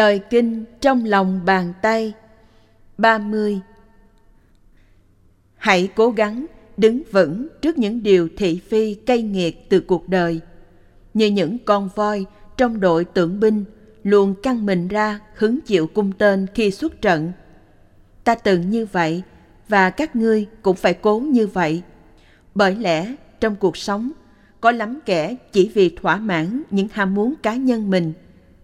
Lời kinh trong lòng bàn tay. 30 Hãy cố gắng đứng vững trước những điều thị phi cay nghiệt từ cuộc đời, như những con voi trong đội tượng binh luôn căng mình ra hứng chịu cung tên khi xuất trận. Ta từng như vậy và các ngươi cũng phải cố như vậy. Bởi lẽ trong cuộc sống, có lắm kẻ chỉ vì thỏa mãn những ham muốn cá nhân mình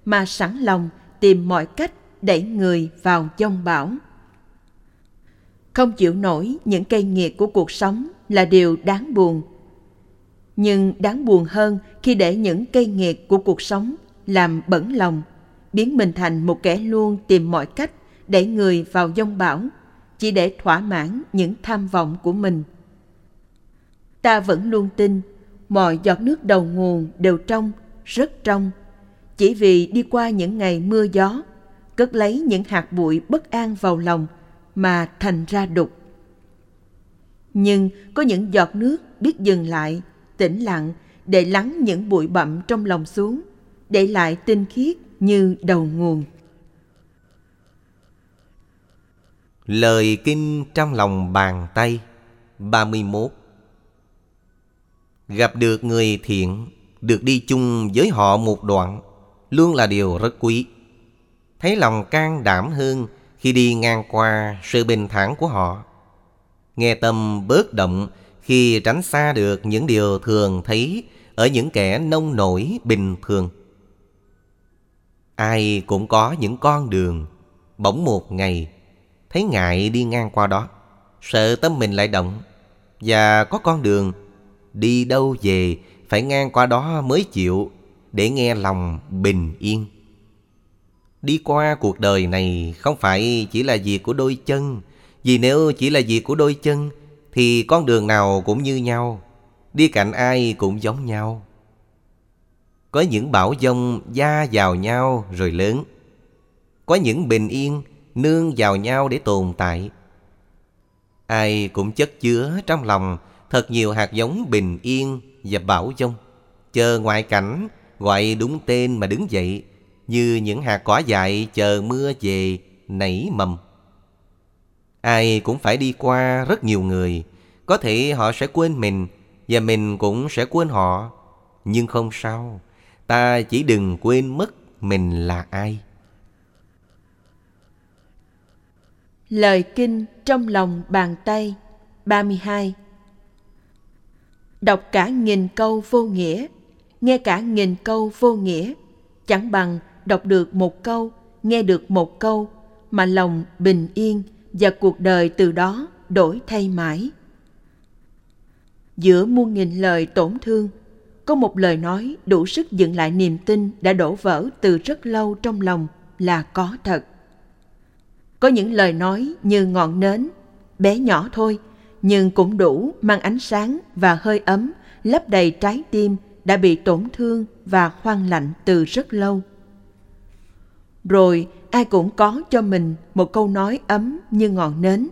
mà sẵn lòng tìm mọi cách đẩy người vào dông bão. Không chịu nổi những cây nghiệt của cuộc sống là điều đáng buồn. Nhưng đáng buồn hơn khi để những cây nghiệt của cuộc sống làm bẩn lòng, biến mình thành một kẻ luôn tìm mọi cách đẩy người vào dông bão, chỉ để thỏa mãn những tham vọng của mình. Ta vẫn luôn tin, mọi giọt nước đầu nguồn đều trong, rất trong chỉ vì đi qua những ngày mưa gió, cất lấy những hạt bụi bất an vào lòng mà thành ra đục. Nhưng có những giọt nước biết dừng lại, tĩnh lặng, để lắng những bụi bặm trong lòng xuống, để lại tinh khiết như đầu nguồn. Lời kinh trong lòng bàn tay 31 Gặp được người thiện, Được đi chung với họ một đoạn Luôn là điều rất quý. Thấy lòng can đảm hơn Khi đi ngang qua sự bình thản của họ. Nghe tâm bớt động Khi tránh xa được những điều thường thấy Ở những kẻ nông nổi bình thường. Ai cũng có những con đường, Bỗng một ngày, Thấy ngại đi ngang qua đó, Sợ tâm mình lại động. Và có con đường, Đi đâu về Phải ngang qua đó mới chịu để nghe lòng bình yên Đi qua cuộc đời này Không phải chỉ là việc của đôi chân, Vì nếu chỉ là việc của đôi chân Thì con đường nào cũng như nhau, Đi cạnh ai cũng giống nhau Có những bão dông da vào nhau rồi lớn, Có những bình yên nương vào nhau để tồn tại. Ai cũng chất chứa trong lòng thật nhiều hạt giống bình yên và bảo dông. Chờ ngoại cảnh gọi đúng tên mà đứng dậy như những hạt cỏ dại chờ mưa về nảy mầm. Ai cũng phải đi qua rất nhiều người, có thể họ sẽ quên mình và mình cũng sẽ quên họ. Nhưng không sao, ta chỉ đừng quên mất mình là ai. Lời kinh trong lòng bàn tay 32 Đọc cả nghìn câu vô nghĩa, nghe cả nghìn câu vô nghĩa, chẳng bằng đọc được một câu, nghe được một câu, mà lòng bình yên và cuộc đời từ đó đổi thay mãi. Giữa muôn nghìn lời tổn thương, có một lời nói đủ sức dựng lại niềm tin đã đổ vỡ từ rất lâu trong lòng là có thật có những lời nói như ngọn nến, bé nhỏ thôi, nhưng cũng đủ mang ánh sáng và hơi ấm lấp đầy trái tim đã bị tổn thương và khoan lạnh từ rất lâu. Rồi ai cũng có cho mình một câu nói ấm như ngọn nến,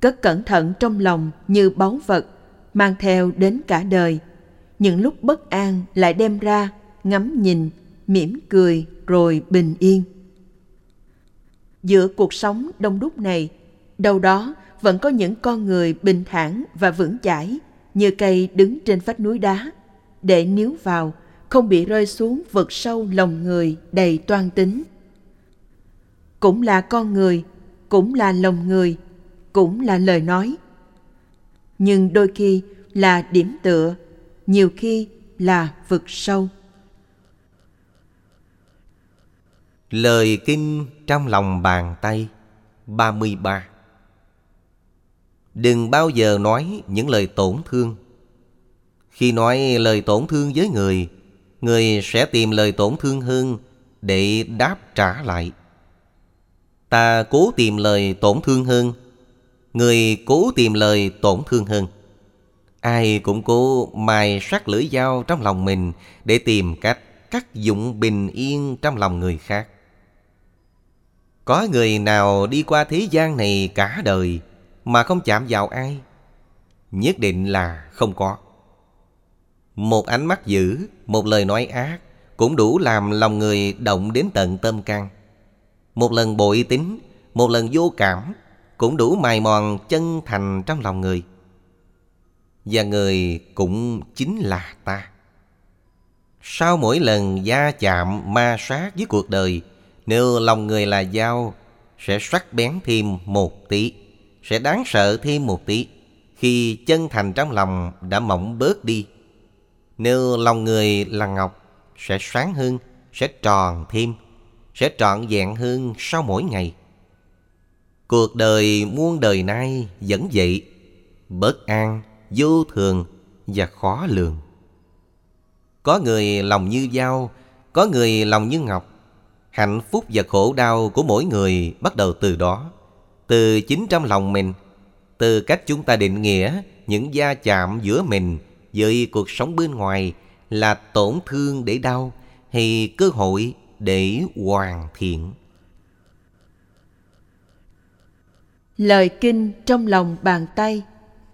cất cẩn thận trong lòng như báu vật, mang theo đến cả đời. Những lúc bất an lại đem ra, ngắm nhìn, mỉm cười rồi bình yên giữa cuộc sống đông đúc này đâu đó vẫn có những con người bình thản và vững chãi như cây đứng trên vách núi đá để níu vào, không bị rơi xuống vực sâu lòng người đầy toan tính. Cũng là con người, cũng là lòng người, cũng là lời nói. Nhưng đôi khi là điểm tựa, nhiều khi là vực sâu. Lời kinh trong lòng bàn tay 33 Đừng bao giờ nói những lời tổn thương khi nói lời tổn thương với người Người sẽ tìm lời tổn thương hơn để đáp trả lại Ta cố tìm lời tổn thương hơn, Người cố tìm lời tổn thương hơn Ai cũng cố mài sắc lưỡi dao trong lòng mình Để tìm cách cắt dụng bình yên trong lòng người khác có người nào đi qua thế gian này cả đời mà không chạm vào ai? Nhất định là không có. Một ánh mắt dữ, một lời nói ác cũng đủ làm lòng người động đến tận tâm can. Một lần bội tính, một lần vô cảm, cũng đủ mài mòn chân thành trong lòng người. Và người cũng chính là ta. Sau mỗi lần gia chạm ma sát với cuộc đời, nếu lòng người là dao, sẽ sắc bén thêm một tí, sẽ đáng sợ thêm một tí, khi chân thành trong lòng đã mỏng bớt đi. Nếu lòng người là ngọc, sẽ sáng hơn, sẽ tròn thêm, sẽ trọn vẹn hơn sau mỗi ngày. Cuộc đời muôn đời nay vẫn vậy, bất an, vô thường và khó lường. Có người lòng như dao, có người lòng như ngọc. Hạnh phúc và khổ đau của mỗi người bắt đầu từ đó, từ chính trong lòng mình, từ cách chúng ta định nghĩa những gia chạm giữa mình với cuộc sống bên ngoài là tổn thương để đau hay cơ hội để hoàn thiện. Lời kinh trong lòng bàn tay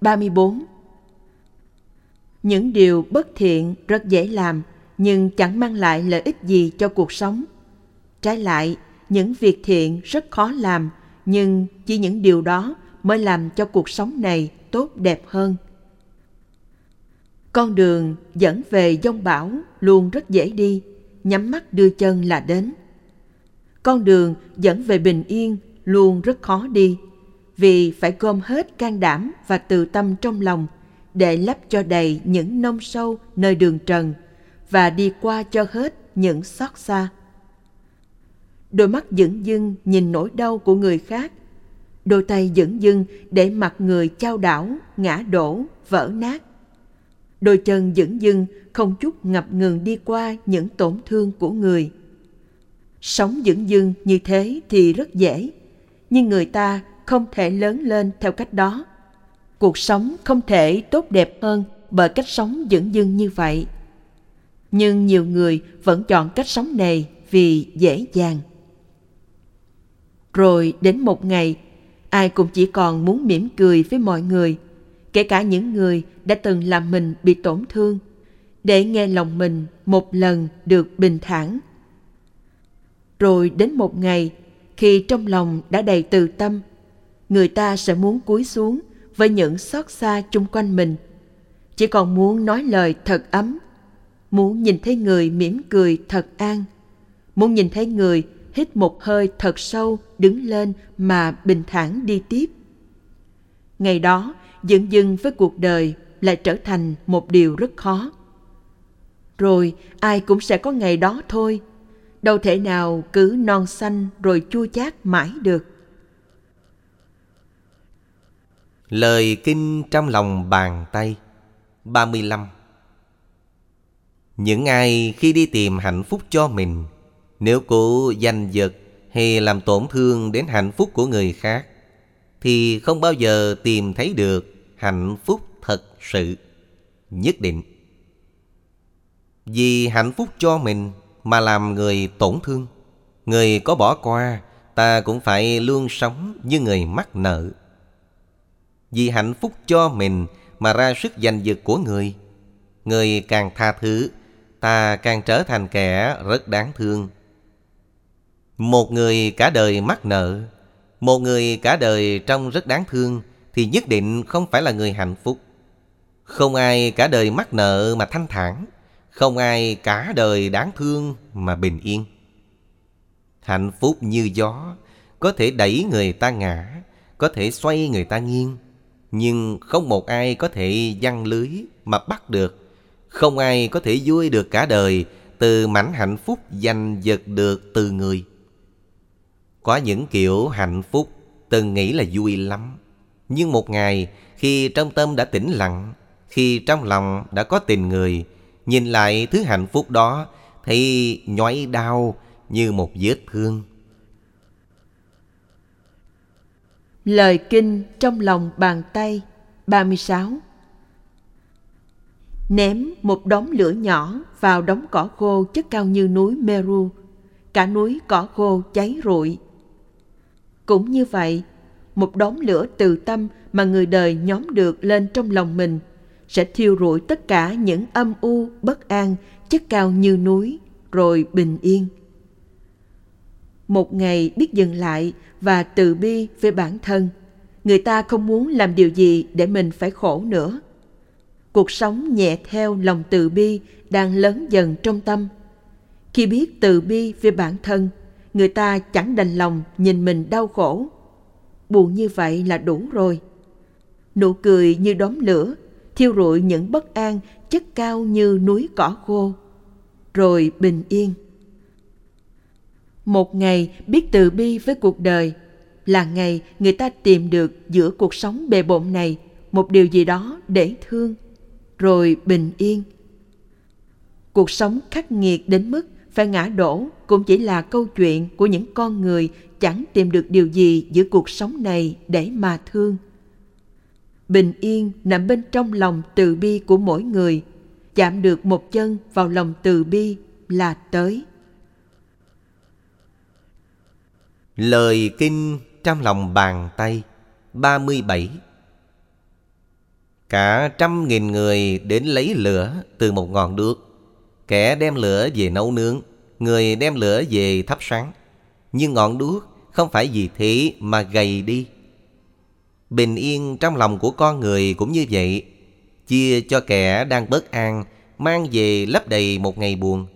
34 Những điều bất thiện rất dễ làm nhưng chẳng mang lại lợi ích gì cho cuộc sống. Trái lại, những việc thiện rất khó làm nhưng chỉ những điều đó mới làm cho cuộc sống này tốt đẹp hơn. Con đường dẫn về dông bão luôn rất dễ đi, nhắm mắt đưa chân là đến. Con đường dẫn về bình yên luôn rất khó đi, vì phải gom hết can đảm và từ tâm trong lòng để lấp cho đầy những nông sâu nơi đường trần và đi qua cho hết những xót xa. Đôi mắt dững dưng nhìn nỗi đau của người khác, đôi tay dững dưng để mặt người trao đảo, ngã đổ, vỡ nát. Đôi chân dững dưng không chút ngập ngừng đi qua những tổn thương của người. Sống dững dưng như thế thì rất dễ, nhưng người ta không thể lớn lên theo cách đó. Cuộc sống không thể tốt đẹp hơn bởi cách sống dững dưng như vậy. Nhưng nhiều người vẫn chọn cách sống này vì dễ dàng. Rồi đến một ngày, ai cũng chỉ còn muốn mỉm cười với mọi người, kể cả những người đã từng làm mình bị tổn thương, để nghe lòng mình một lần được bình thản. Rồi đến một ngày, khi trong lòng đã đầy từ tâm, người ta sẽ muốn cúi xuống với những xót xa chung quanh mình. Chỉ còn muốn nói lời thật ấm, muốn nhìn thấy người mỉm cười thật an, muốn nhìn thấy người hít một hơi thật sâu đứng lên mà bình thản đi tiếp. Ngày đó, dựng dưng với cuộc đời lại trở thành một điều rất khó. Rồi ai cũng sẽ có ngày đó thôi, đâu thể nào cứ non xanh rồi chua chát mãi được. Lời kinh trong lòng bàn tay 35 Những ai khi đi tìm hạnh phúc cho mình Nếu cố giành giật hay làm tổn thương đến hạnh phúc của người khác thì không bao giờ tìm thấy được hạnh phúc thật sự Nhất định Vì hạnh phúc cho mình mà làm người tổn thương Người có bỏ qua Ta cũng phải luôn sống như người mắc nợ vì hạnh phúc cho mình mà ra sức giành giật của người. Người càng tha thứ, ta càng trở thành kẻ rất đáng thương. Một người cả đời mắc nợ, một người cả đời trông rất đáng thương thì nhất định không phải là người hạnh phúc. Không ai cả đời mắc nợ mà thanh thản, không ai cả đời đáng thương mà bình yên. Hạnh phúc như gió, có thể đẩy người ta ngã, có thể xoay người ta nghiêng. Nhưng không một ai có thể giăng lưới mà bắt được Không ai có thể vui được cả đời Từ mảnh hạnh phúc giành giật được từ người có những kiểu hạnh phúc từng nghĩ là vui lắm Nhưng một ngày, khi trong tâm đã tĩnh lặng, Khi trong lòng đã có tình người, Nhìn lại thứ hạnh phúc đó Thì nhói đau như một vết thương Lời kinh trong lòng bàn tay 36 Ném một đống lửa nhỏ vào đống cỏ khô chất cao như núi Meru. Cả núi cỏ khô cháy rụi. Cũng như vậy, một đốm lửa từ tâm mà người đời nhóm được lên trong lòng mình sẽ thiêu rụi tất cả những âm u, bất an, chất cao như núi, rồi bình yên. một ngày biết dừng lại và từ bi với bản thân người ta không muốn làm điều gì để mình phải khổ nữa cuộc sống nhẹ theo lòng từ bi đang lớn dần trong tâm khi biết từ bi với bản thân người ta chẳng đành lòng nhìn mình đau khổ. Buồn như vậy là đủ rồi. Nụ cười như đốm lửa, thiêu rụi những bất an chất cao như núi cỏ khô. Rồi bình yên. Một ngày biết từ bi với cuộc đời là ngày người ta tìm được giữa cuộc sống bề bộn này một điều gì đó để thương, rồi bình yên. Cuộc sống khắc nghiệt đến mức phải ngã đổ cũng chỉ là câu chuyện của những con người chẳng tìm được điều gì giữa cuộc sống này để mà thương. Bình yên nằm bên trong lòng từ bi của mỗi người, chạm được một chân vào lòng từ bi là tới. Lời kinh trong lòng bàn tay 37 Cả trăm nghìn người đến lấy lửa từ một ngọn đuốc Kẻ đem lửa về nấu nướng, Người đem lửa về thắp sáng. Nhưng ngọn đuốc, không phải vì thế mà gầy đi. Bình yên trong lòng của con người cũng như vậy. Chia cho kẻ đang bất an, Mang về lấp đầy một ngày buồn.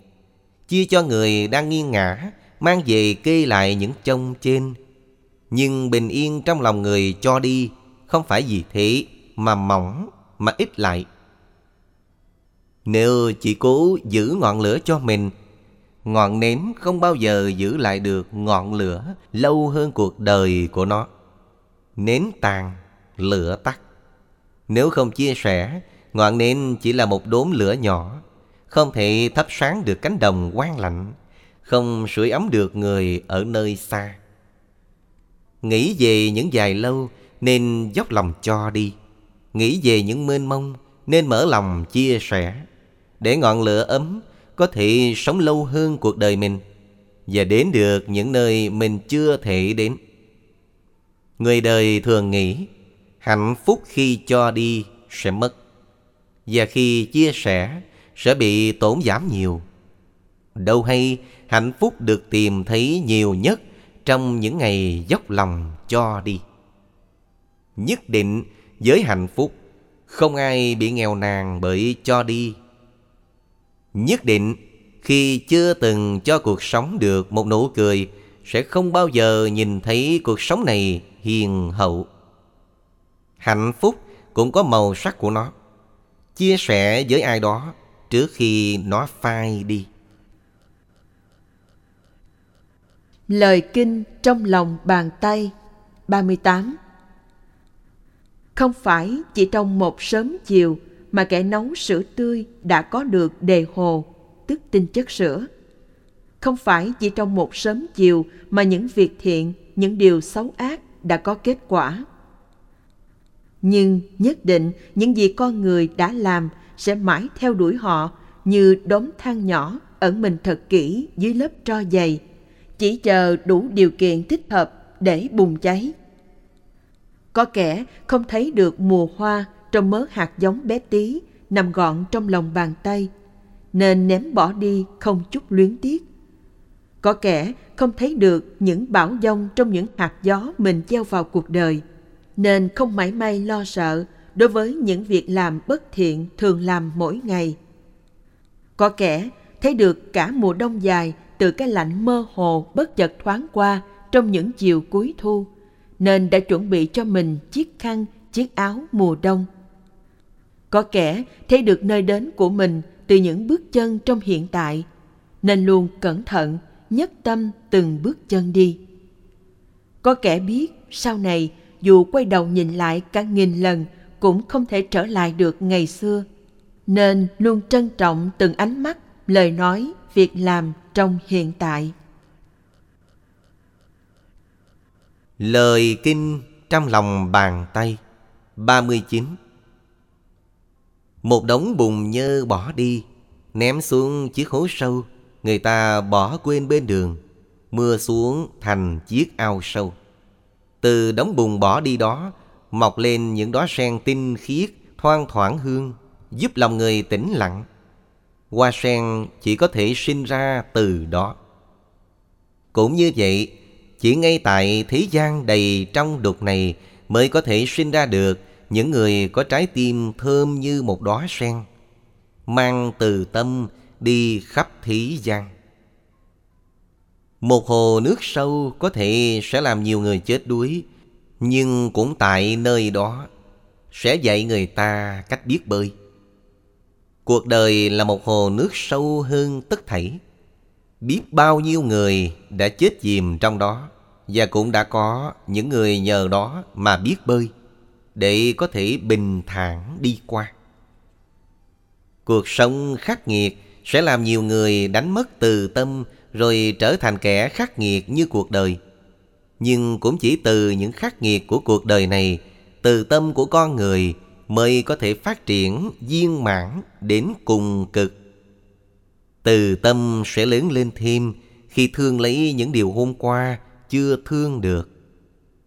Chia cho người đang nghiêng ngã Mang về kê lại những trông trên. Nhưng bình yên trong lòng người cho đi, Không phải vì thế mà mỏng, mà ít lại. Nếu chỉ cố giữ ngọn lửa cho mình Ngọn nến không bao giờ giữ lại được ngọn lửa lâu hơn cuộc đời của nó. Nến tàn, lửa tắt. Nếu không chia sẻ, ngọn nến chỉ là một đốm lửa nhỏ Không thể thắp sáng được cánh đồng quang lạnh Không sưởi ấm được người ở nơi xa. Nghĩ về những dài lâu nên dốc lòng cho đi Nghĩ về những mênh mông nên mở lòng chia sẻ. Để ngọn lửa ấm, có thể sống lâu hơn cuộc đời mình Và đến được những nơi mình chưa thể đến. Người đời thường nghĩ, hạnh phúc khi cho đi sẽ mất Và khi chia sẻ sẽ bị tổn giảm nhiều. Đâu hay hạnh phúc được tìm thấy nhiều nhất trong những ngày dốc lòng cho đi. Nhất định với hạnh phúc, không ai bị nghèo nàn bởi cho đi nhất định, khi chưa từng cho cuộc sống được một nụ cười, sẽ không bao giờ nhìn thấy cuộc sống này hiền hậu. Hạnh phúc cũng có màu sắc của nó. Chia sẻ với ai đó trước khi nó phai đi. Lời kinh trong lòng bàn tay 38 Không phải chỉ trong một sớm chiều mà kẻ nấu sữa tươi đã có được đề hồ, tức tinh chất sữa. Không phải chỉ trong một sớm chiều mà những việc thiện, những điều xấu ác đã có kết quả. Nhưng nhất định những gì con người đã làm sẽ mãi theo đuổi họ như đốm than nhỏ ẩn mình thật kỹ dưới lớp tro dày, chỉ chờ đủ điều kiện thích hợp để bùng cháy. Có kẻ không thấy được mùa hoa trong mớ hạt giống bé tí nằm gọn trong lòng bàn tay, nên ném bỏ đi không chút luyến tiếc. Có kẻ không thấy được những bão giông trong những hạt gió mình gieo vào cuộc đời, nên không mãi may lo sợ đối với những việc làm bất thiện thường làm mỗi ngày. Có kẻ thấy được cả mùa đông dài từ cái lạnh mơ hồ bất chợt thoáng qua trong những chiều cuối thu, nên đã chuẩn bị cho mình chiếc khăn, chiếc áo mùa đông. Có kẻ thấy được nơi đến của mình từ những bước chân trong hiện tại, nên luôn cẩn thận, nhất tâm từng bước chân đi. Có kẻ biết sau này dù quay đầu nhìn lại cả nghìn lần cũng không thể trở lại được ngày xưa, nên luôn trân trọng từng ánh mắt, lời nói, việc làm trong hiện tại. Lời kinh trong lòng bàn tay 39 một đống bùn nhơ bỏ đi Ném xuống chiếc hố sâu. Người ta bỏ quên bên đường Mưa xuống thành chiếc ao sâu. Từ đống bùn bỏ đi đó Mọc lên những đóa sen tinh khiết Thoang thoảng hương Giúp lòng người tĩnh lặng. Hoa sen chỉ có thể sinh ra từ đó. Cũng như vậy, chỉ ngay tại thế gian đầy trong đục này mới có thể sinh ra được những người có trái tim thơm như một đóa sen, mang từ tâm đi khắp thế gian. Một hồ nước sâu có thể sẽ làm nhiều người chết đuối, nhưng cũng tại nơi đó sẽ dạy người ta cách biết bơi. Cuộc đời là một hồ nước sâu hơn tất thảy. Biết bao nhiêu người đã chết chìm trong đó và cũng đã có những người nhờ đó mà biết bơi để có thể bình thản đi qua. Cuộc sống khắc nghiệt sẽ làm nhiều người đánh mất từ tâm rồi trở thành kẻ khắc nghiệt như cuộc đời. Nhưng cũng chỉ từ những khắc nghiệt của cuộc đời này, từ tâm của con người mới có thể phát triển viên mãn đến cùng cực. Từ tâm sẽ lớn lên thêm khi thương lấy những điều hôm qua chưa thương được.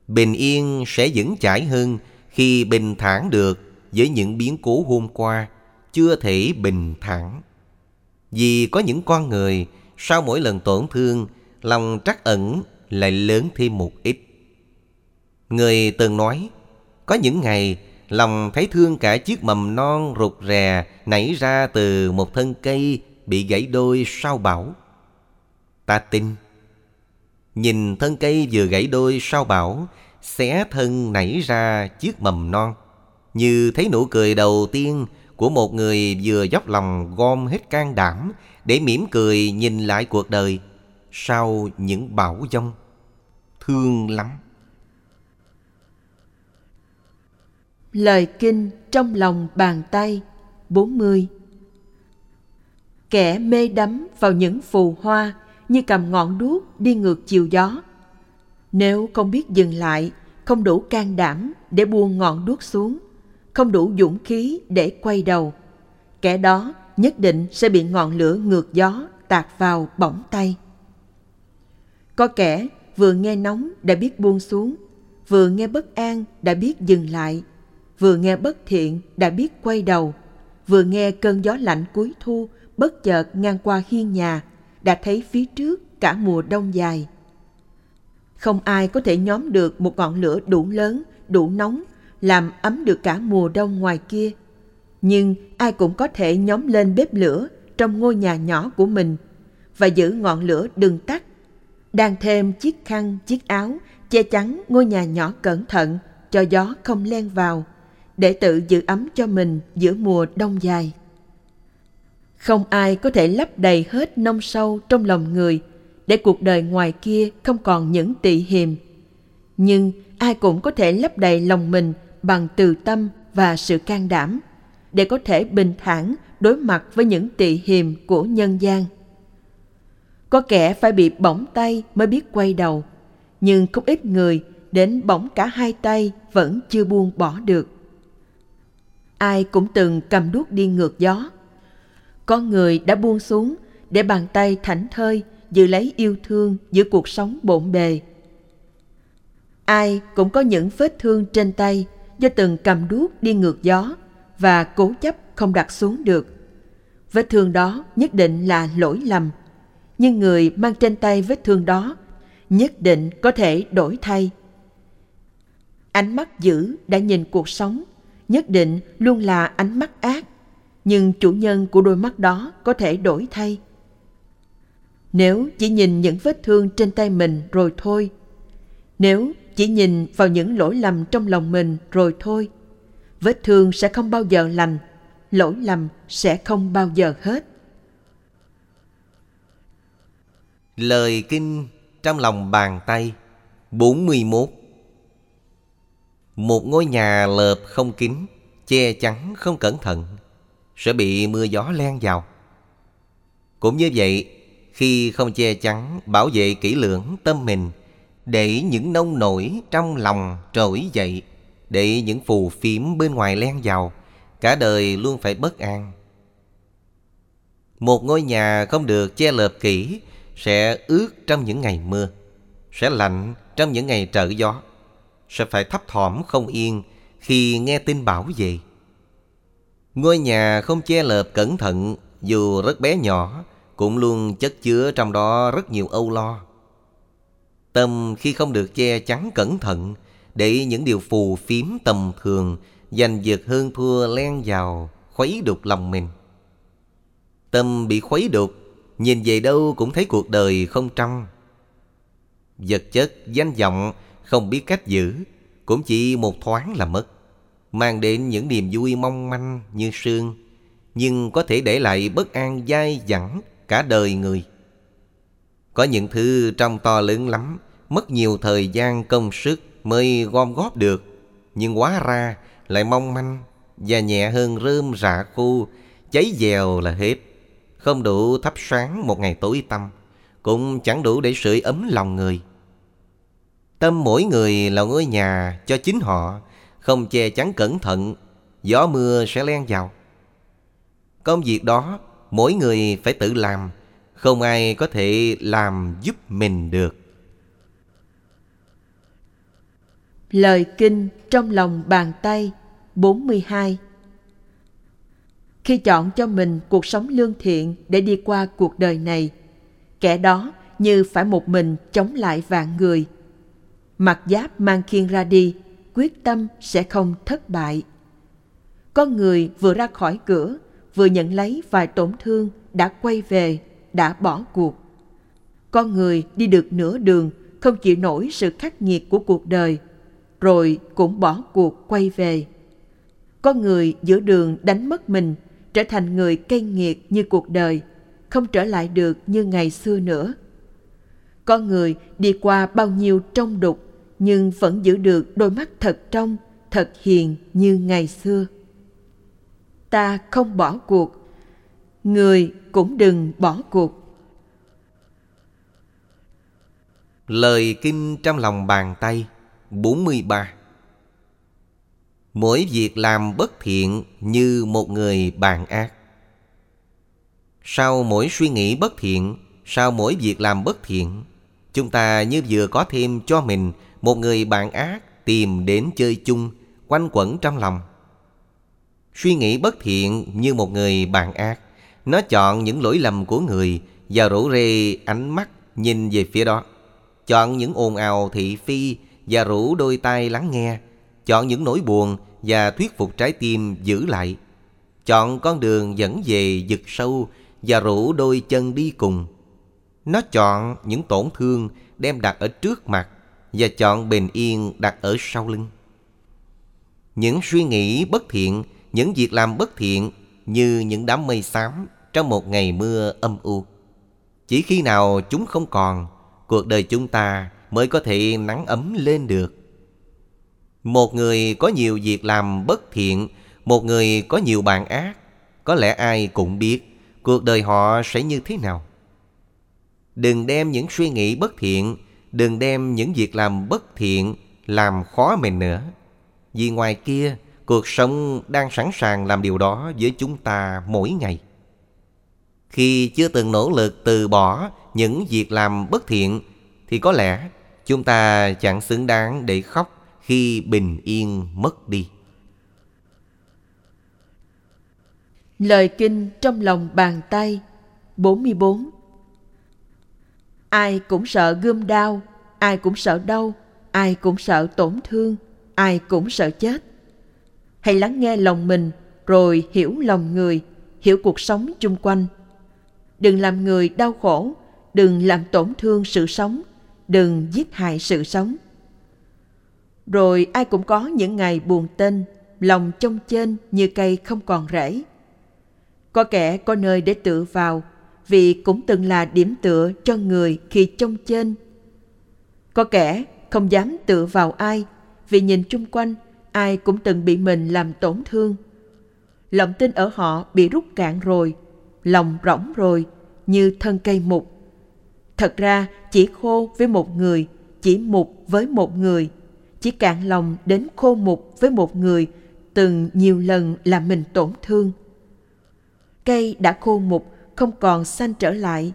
Bình yên sẽ vững chãi hơn khi bình thản được với những biến cố hôm qua chưa thể bình thản. Vì có những con người sau mỗi lần tổn thương, lòng trắc ẩn lại lớn thêm một ít. Người từng nói, có những ngày lòng thấy thương cả chiếc mầm non rụt rè nảy ra từ một thân cây bị gãy đôi sau bão. Ta tin, nhìn thân cây vừa gãy đôi sau bão, xé thân nảy ra chiếc mầm non, như thấy nụ cười đầu tiên của một người vừa dốc lòng gom hết can đảm để mỉm cười nhìn lại cuộc đời sau những bão giông. Thương lắm. Lời kinh trong lòng bàn tay 40 Kẻ mê đắm vào những phù hoa như cầm ngọn đuốc đi ngược chiều gió. Nếu không biết dừng lại, không đủ can đảm để buông ngọn đuốc xuống, không đủ dũng khí để quay đầu, kẻ đó nhất định sẽ bị ngọn lửa ngược gió tạt vào bỏng tay. Có kẻ vừa nghe nóng đã biết buông xuống, vừa nghe bất an đã biết dừng lại, vừa nghe bất thiện đã biết quay đầu, vừa nghe cơn gió lạnh cuối thu bất chợt ngang qua hiên nhà đã thấy phía trước cả mùa đông dài. Không ai có thể nhóm được một ngọn lửa đủ lớn, đủ nóng, làm ấm được cả mùa đông ngoài kia nhưng ai cũng có thể nhóm lên bếp lửa trong ngôi nhà nhỏ của mình và giữ ngọn lửa đừng tắt. Đang thêm chiếc khăn, chiếc áo che chắn ngôi nhà nhỏ cẩn thận cho gió không len vào để tự giữ ấm cho mình giữa mùa đông dài. Không ai có thể lấp đầy hết nông sâu trong lòng người để cuộc đời ngoài kia không còn những tị hiềm. Nhưng ai cũng có thể lấp đầy lòng mình bằng từ tâm và sự can đảm để có thể bình thản đối mặt với những tị hiềm của nhân gian. Có kẻ phải bị bỏng tay mới biết quay đầu, nhưng không ít người đến bỏng cả hai tay vẫn chưa buông bỏ được. Ai cũng từng cầm đuốc đi ngược gió. Có người đã buông xuống để bàn tay thảnh thơi giữ lấy yêu thương giữa cuộc sống bộn bề. Ai cũng có những vết thương trên tay do từng cầm đuốc đi ngược gió và cố chấp không đặt xuống được. Vết thương đó nhất định là lỗi lầm, nhưng người mang trên tay vết thương đó nhất định có thể đổi thay. Ánh mắt dữ đã nhìn cuộc sống, nhất định luôn là ánh mắt ác, nhưng chủ nhân của đôi mắt đó có thể đổi thay. Nếu chỉ nhìn những vết thương trên tay mình rồi thôi, nếu chỉ nhìn vào những lỗi lầm trong lòng mình rồi thôi, vết thương sẽ không bao giờ lành, lỗi lầm sẽ không bao giờ hết. Lời kinh trong lòng bàn tay 41 Một ngôi nhà lợp không kín, che chắn không cẩn thận, sẽ bị mưa gió len vào. Cũng như vậy, khi không che chắn, bảo vệ kỹ lưỡng tâm mình, để những nông nổi trong lòng trỗi dậy để những phù phiếm bên ngoài len vào, cả đời luôn phải bất an. Một ngôi nhà không được che lợp kỹ sẽ ướt trong những ngày mưa, sẽ lạnh trong những ngày trở gió, sẽ phải thấp thỏm không yên khi nghe tin bão về. Ngôi nhà không che lợp cẩn thận dù rất bé nhỏ cũng luôn chất chứa trong đó rất nhiều âu lo. Tâm khi không được che chắn cẩn thận Để những điều phù phiếm tầm thường Giành giật hơn thua len vào Khuấy đục lòng mình Tâm bị khuấy đục Nhìn về đâu cũng thấy cuộc đời không trong Vật chất, danh vọng Không biết cách giữ Cũng chỉ một thoáng là mất Mang đến những niềm vui mong manh như sương Nhưng có thể để lại bất an dai dẳng Cả đời người. Có những thứ trong to lớn lắm, Mất nhiều thời gian, công sức Mới gom góp được, Nhưng quá ra lại mong manh Và nhẹ hơn rơm rạ khô Cháy dèo là hết. Không đủ thắp sáng một ngày tối tăm, Cũng chẳng đủ để sưởi ấm lòng người. Tâm mỗi người là ngôi nhà cho chính họ, Không che chắn cẩn thận, Gió mưa sẽ len vào. Công việc đó mỗi người phải tự làm Không ai có thể làm giúp mình được Lời kinh trong lòng bàn tay 42 Khi chọn cho mình cuộc sống lương thiện để đi qua cuộc đời này, kẻ đó như phải một mình chống lại vạn người. Mặt giáp mang khiên ra đi, quyết tâm sẽ không thất bại. Con người vừa ra khỏi cửa, vừa nhận lấy vài tổn thương, đã quay về, đã bỏ cuộc. Con người đi được nửa đường, không chịu nổi sự khắc nghiệt của cuộc đời, rồi cũng bỏ cuộc quay về. Con người giữa đường đánh mất mình, trở thành người cay nghiệt như cuộc đời, không trở lại được như ngày xưa nữa. Con người đi qua bao nhiêu trong đục, nhưng vẫn giữ được đôi mắt thật trong, thật hiền như ngày xưa. Ta không bỏ cuộc, người cũng đừng bỏ cuộc. Lời kinh trong lòng bàn tay 43 Mỗi việc làm bất thiện như một người bàn ác. Sau mỗi suy nghĩ bất thiện Sau mỗi việc làm bất thiện Chúng ta như vừa có thêm cho mình Một người bạn ác tìm đến chơi chung Quanh quẩn trong lòng. Suy nghĩ bất thiện như một người bạn ác. Nó chọn những lỗi lầm của người Và rủ rê ánh mắt nhìn về phía đó. Chọn những ồn ào thị phi Và rủ đôi tay lắng nghe. Chọn những nỗi buồn Và thuyết phục trái tim giữ lại. Chọn con đường dẫn về vực sâu Và rủ đôi chân đi cùng. Nó chọn những tổn thương Đem đặt ở trước mặt Và chọn bình yên đặt ở sau lưng. Những suy nghĩ bất thiện những việc làm bất thiện Như những đám mây xám Trong một ngày mưa âm u. Chỉ khi nào chúng không còn, Cuộc đời chúng ta mới có thể nắng ấm lên được. Một người có nhiều việc làm bất thiện, Một người có nhiều bạn ác, Có lẽ ai cũng biết Cuộc đời họ sẽ như thế nào. Đừng đem những suy nghĩ bất thiện, Đừng đem những việc làm bất thiện Làm khó mình nữa. Vì ngoài kia Cuộc sống đang sẵn sàng làm điều đó với chúng ta mỗi ngày Khi chưa từng nỗ lực từ bỏ những việc làm bất thiện Thì có lẽ chúng ta chẳng xứng đáng để khóc khi bình yên mất đi. Lời kinh trong lòng bàn tay 44 Ai cũng sợ gươm đao, ai cũng sợ đau, ai cũng sợ tổn thương, ai cũng sợ chết. Hãy lắng nghe lòng mình rồi hiểu lòng người, hiểu cuộc sống chung quanh. Đừng làm người đau khổ, đừng làm tổn thương sự sống, đừng giết hại sự sống rồi ai cũng có những ngày buồn tên, lòng trông trên như cây không còn rễ. Có kẻ có nơi để tựa vào, vì cũng từng là điểm tựa cho người khi trông trên. Có kẻ không dám tựa vào ai, vì nhìn chung quanh ai cũng từng bị mình làm tổn thương. Lòng tin ở họ bị rút cạn rồi, lòng rỗng rồi, như thân cây mục. Thật ra chỉ khô với một người, chỉ mục với một người chỉ cạn lòng đến khô mục với một người từng nhiều lần làm mình tổn thương. Cây đã khô mục không còn xanh trở lại.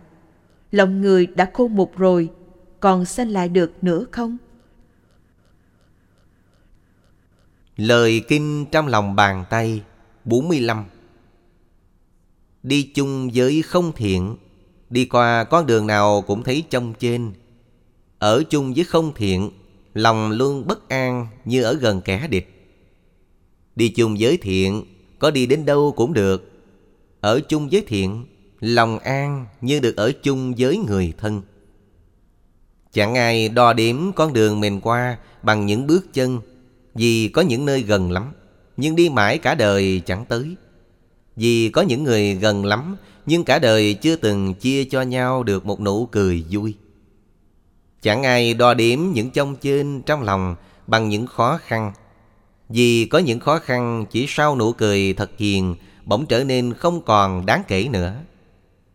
Lòng người đã khô mục rồi, còn xanh lại được nữa không? Lời kinh trong lòng bàn tay 45 Đi chung với không thiện, Đi qua con đường nào cũng thấy trong trên. Ở chung với không thiện, Lòng luôn bất an như ở gần kẻ địch. Đi chung với thiện, Có đi đến đâu cũng được. Ở chung với thiện, Lòng an như được ở chung với người thân. Chẳng ai đo điểm con đường mình qua Bằng những bước chân. Vì có những nơi gần lắm, Nhưng đi mãi cả đời chẳng tới. Vì có những người gần lắm, Nhưng cả đời chưa từng chia cho nhau được một nụ cười vui. Chẳng ai đo điểm những chông trên trong lòng Bằng những khó khăn. Vì có những khó khăn, chỉ sau nụ cười thật hiền, Bỗng trở nên không còn đáng kể nữa.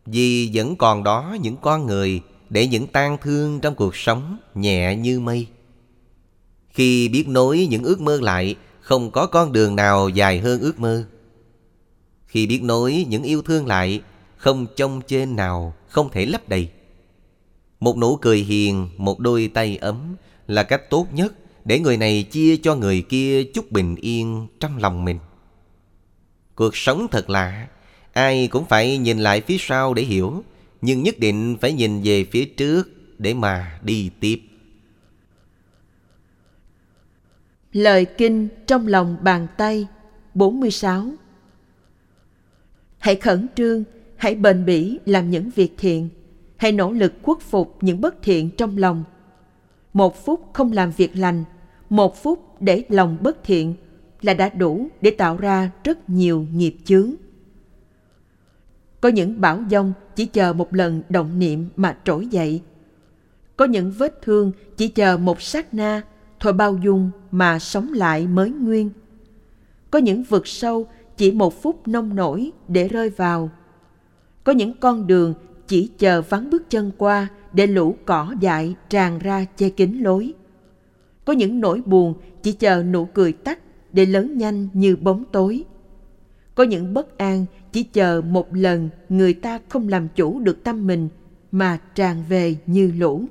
Vì vẫn còn đó những con người Để những tang thương trong cuộc sống nhẹ như mây. Khi biết nối những ước mơ lại Không có con đường nào dài hơn ước mơ. Khi biết nối những yêu thương lại Không trông trên nào không thể lấp đầy. Một nụ cười hiền, một đôi tay ấm Là cách tốt nhất để người này chia cho người kia chút bình yên trong lòng mình. Cuộc sống thật lạ Ai cũng phải nhìn lại phía sau để hiểu Nhưng nhất định phải nhìn về phía trước Để mà đi tiếp. Lời kinh trong lòng bàn tay 46 Hãy khẩn trương, hãy bền bỉ làm những việc thiện Hãy nỗ lực khuất phục những bất thiện trong lòng Một phút không làm việc lành Một phút để lòng bất thiện là đã đủ để tạo ra rất nhiều nghiệp chướng. Có những bão dông chỉ chờ một lần động niệm mà trỗi dậy. Có những vết thương chỉ chờ một sát na thôi bao dung mà sống lại mới nguyên. Có những vực sâu chỉ một phút nông nổi để rơi vào. Có những con đường chỉ chờ vắng bước chân qua để lũ cỏ dại tràn ra che kín lối. Có những nỗi buồn chỉ chờ nụ cười tắt để lớn nhanh như bóng tối. Có những bất an chỉ chờ một lần người ta không làm chủ được tâm mình mà tràn về như lũ.